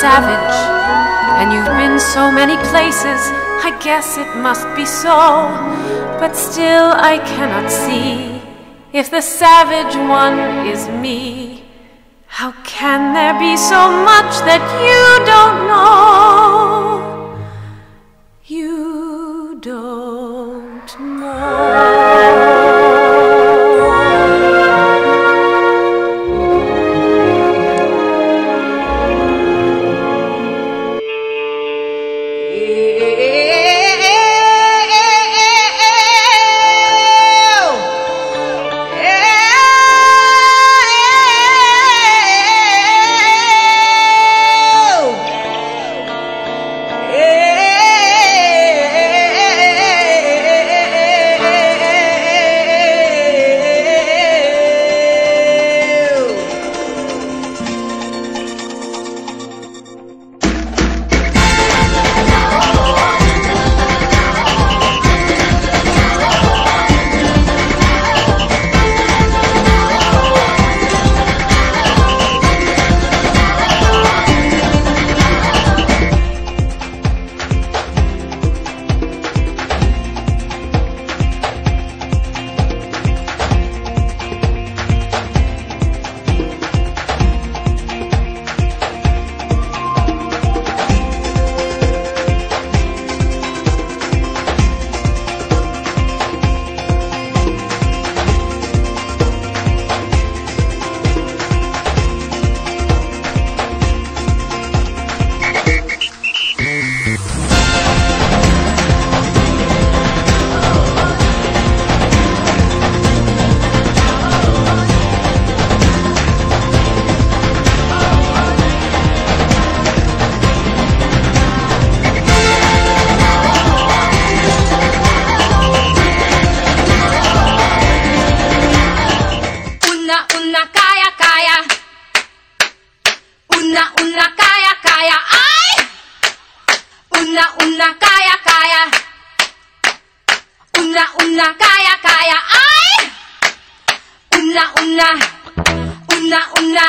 savage. And you've been so many places, I guess it must be so. But still, I cannot see if the savage one is me. How can there be so much that you don't know? Una, una. Una,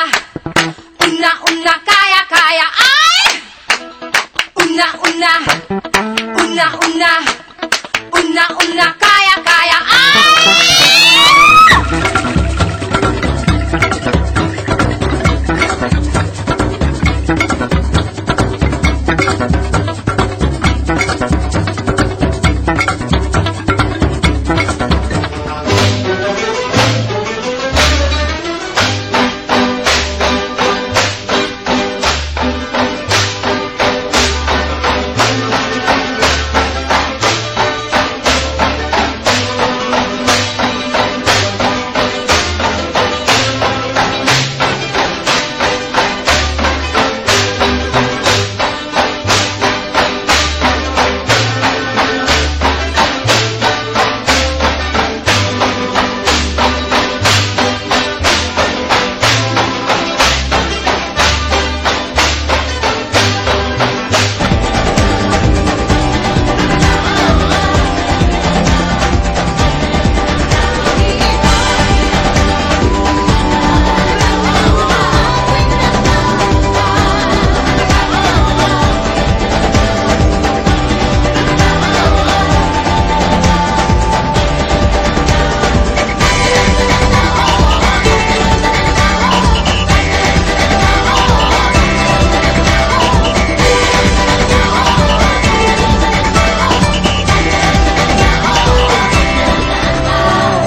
una. Una, kaya, kaya. Ay! Una. Una, una. Una,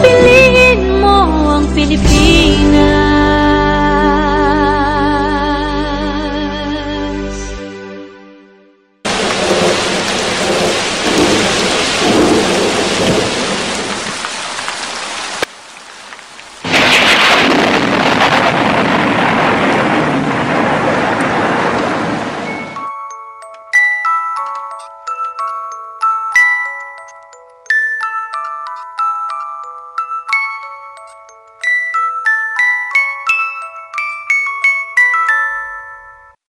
Pilipinas